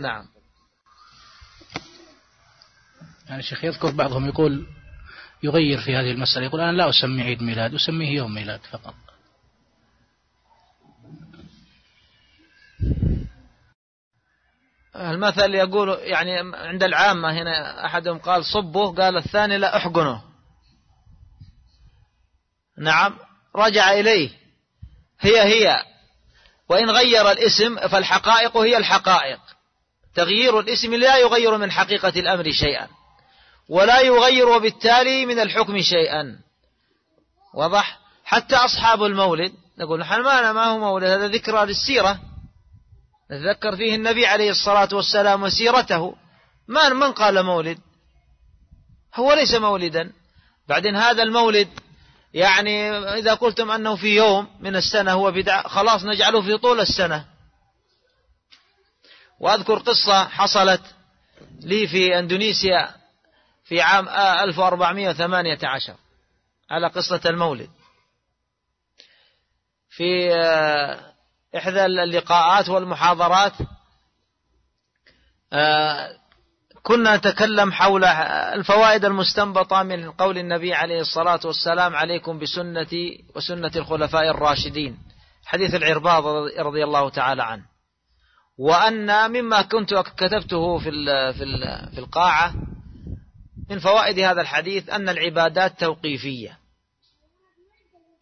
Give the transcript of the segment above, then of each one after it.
نعم. يعني الشيخ يذكر بعضهم يقول يغير في هذه المسألة يقول أنا لا أسمي عيد ميلاد أسميه يوم ميلاد فقط. المثل يقول يعني عند العامة هنا أحدهم قال صبه قال الثاني لا أحقنه. نعم رجع إليه. هي هي. وإن غير الاسم فالحقائق هي الحقائق. تغيير الاسم لا يغير من حقيقة الأمر شيئا ولا يغير وبالتالي من الحكم شيئا. وضح حتى أصحاب المولد نقول نحن ما ما هو مولد هذا ذكرى للسيرة. نتذكر فيه النبي عليه الصلاة والسلام وسيرته. ما من قال مولد؟ هو ليس مولدا. بعدين هذا المولد يعني إذا قلتم أنه في يوم من السنة هو بدعة خلاص نجعله في طول السنة. وأذكر قصة حصلت لي في أندونيسيا في عام 1418 على قصة المولد. في آه، إحدى اللقاءات والمحاضرات آه، كنا نتكلم حول الفوائد المستنبطة من قول النبي عليه الصلاة والسلام عليكم بسنتي وسنة الخلفاء الراشدين. حديث العرباض رضي الله تعالى عنه. وأن مما كنت كتبته في في في القاعة من فوائد هذا الحديث أن العبادات توقيفية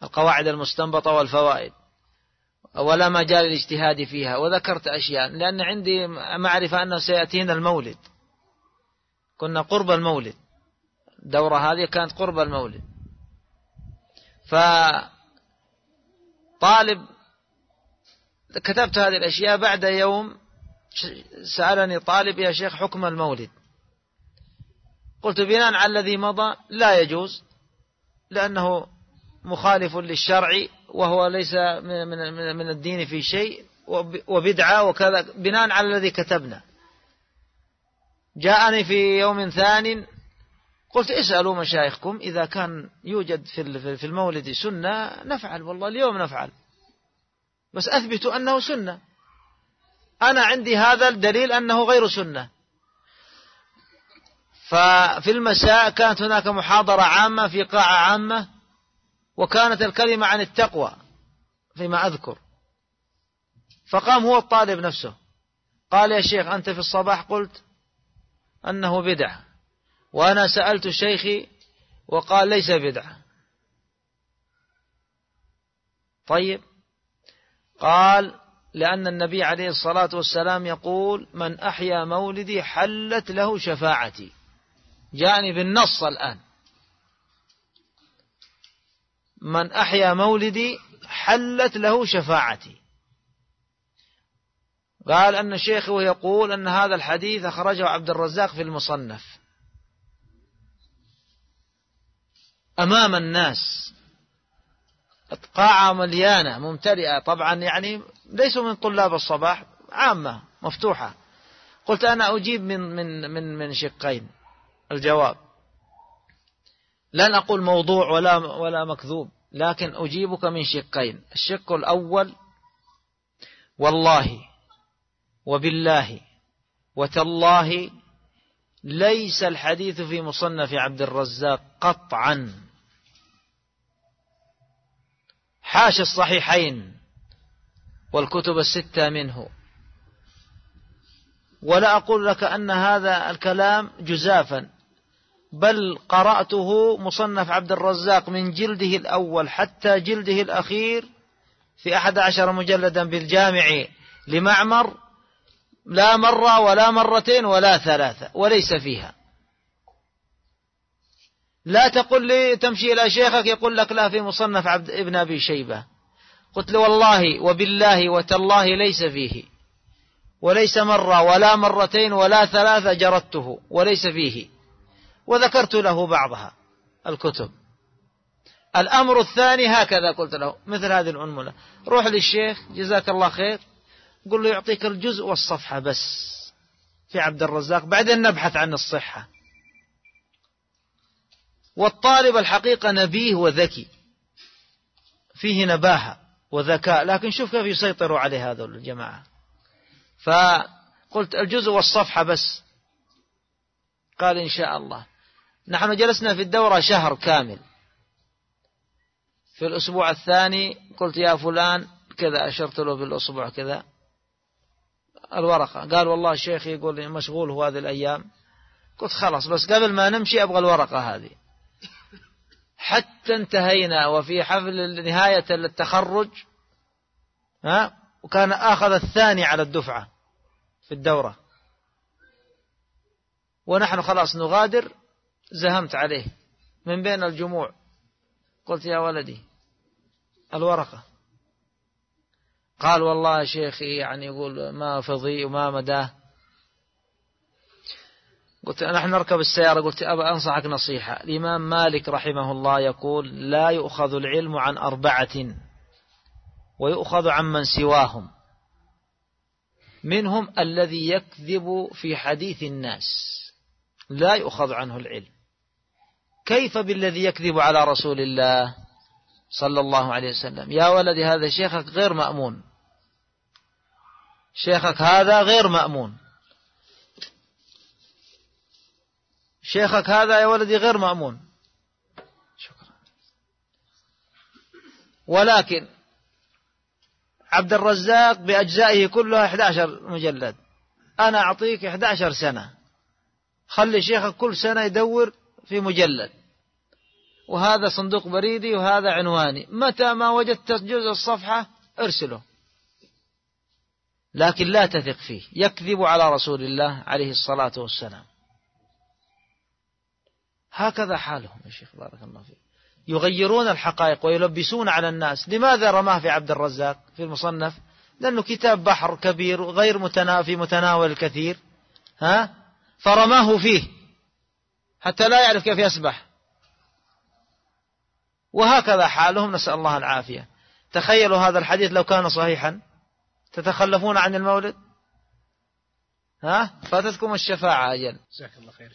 القواعد المستنبطة والفوائد ولا مجال الاجتهاد فيها وذكرت أشياء لأن عندي معرفة أنه سيأتينا المولد. كنا قرب المولد. الدورة هذه كانت قرب المولد. فطالب كتبت هذه الأشياء بعد يوم سألني طالب يا شيخ حكم المولد. قلت بناء على الذي مضى لا يجوز لأنه مخالف للشرع وهو ليس من الدين في شيء وبدعة وكذا بناء على الذي كتبنا. جاءني في يوم ثان قلت اسألوا مشايخكم إذا كان يوجد في المولد سنة نفعل والله اليوم نفعل. بس أثبتوا أنه سنة. أنا عندي هذا الدليل أنه غير سنة. ففي المساء كانت هناك محاضرة عامة في قاعة عامة وكانت الكلمة عن التقوى فيما أذكر. فقام هو الطالب نفسه. قال يا شيخ أنت في الصباح قلت أنه بدعة. وأنا سألت شيخي وقال ليس بدعة. طيب قال لأن النبي عليه الصلاة والسلام يقول من أحيا مولدي حلت له شفاعتي. جاءني بالنص الآن. من أحيا مولدي حلت له شفاعتي. قال أن شيخه يقول أن هذا الحديث أخرجه عبد الرزاق في المصنف. أمام الناس قاعة مليانة ممتلئة. طبعا يعني ليسوا من طلاب الصباح عامة مفتوحة. قلت أنا أجيب من من من من شقين. الجواب. لن أقول موضوع ولا ولا مكذوب لكن أجيبك من شقين. الشق الأول والله وبالله وتالله ليس الحديث في مصنف عبد الرزاق قطعا. حاش الصحيحين والكتب الستة منه. ولا أقول لك أن هذا الكلام جزافا بل قرأته مصنف عبد الرزاق من جلده الأول حتى جلده الأخير في أحد عشر مجلدا بالجامع لمعمر لا مرة ولا مرتين ولا ثلاثة وليس فيها. لا تقل لي تمشي إلى شيخك يقول لك لا في مصنف عبد ابن أبي شيبة. قلت له والله وبالله وتالله ليس فيه. وليس مرة ولا مرتين ولا ثلاثة جردته وليس فيه. وذكرت له بعضها الكتب. الأمر الثاني هكذا قلت له مثل هذه العنملة روح للشيخ جزاك الله خير. قل له يعطيك الجزء والصفحة بس في عبد الرزاق بعدين نبحث عن الصحة. والطالب الحقيقة نبيه وذكي. فيه نباهة وذكاء. لكن شوف كيف يسيطروا عليه هذول الجماعة. قلت الجزء والصفحة بس. قال إن شاء الله. نحن جلسنا في الدورة شهر كامل. في الأسبوع الثاني قلت يا فلان كذا أشرت له بالأسبوع كذا. الورقة. قال والله الشيخ يقول مشغول هو هذه الأيام. قلت خلاص بس قبل ما نمشي أبغى الورقة هذه. حتى انتهينا وفي حفل نهاية التخرج ها وكان آخذ الثاني على الدفعة في الدورة. ونحن خلاص نغادر زهمت عليه من بين الجموع. قلت يا ولدي الورقة. قال والله شيخي يعني يقول ما فضي وما مداه. قلت نحن نركب السيارة قلت أبا أنصحك نصيحة. الإمام مالك رحمه الله يقول لا يؤخذ العلم عن أربعة ويؤخذ عن من سواهم. منهم الذي يكذب في حديث الناس. لا يؤخذ عنه العلم. كيف بالذي يكذب على رسول الله صلى الله عليه وسلم؟ يا ولدي هذا شيخك غير مأمون. شيخك هذا غير مأمون. شيخك هذا يا ولدي غير مأمون. شكرا. ولكن عبد الرزاق بأجزائه كلها 11 مجلد. أنا أعطيك 11 سنة. خلي شيخك كل سنة يدور في مجلد. وهذا صندوق بريدي وهذا عنواني. متى ما وجدت جزء الصفحة ارسله. لكن لا تثق فيه. يكذب على رسول الله عليه الصلاة والسلام. هكذا حالهم يا شيخ بارك الله فيك. يغيرون الحقائق ويلبسون على الناس. لماذا رماه في عبد الرزاق في المصنف؟ لأنه كتاب بحر كبير غير متناول في متناول الكثير. ها؟ فرماه فيه. حتى لا يعرف كيف يسبح. وهكذا حالهم. نسأل الله العافية. تخيلوا هذا الحديث لو كان صحيحا. تتخلفون عن المولد؟ ها؟ فاتتكم الشفاعة أجل. جزاك الله خير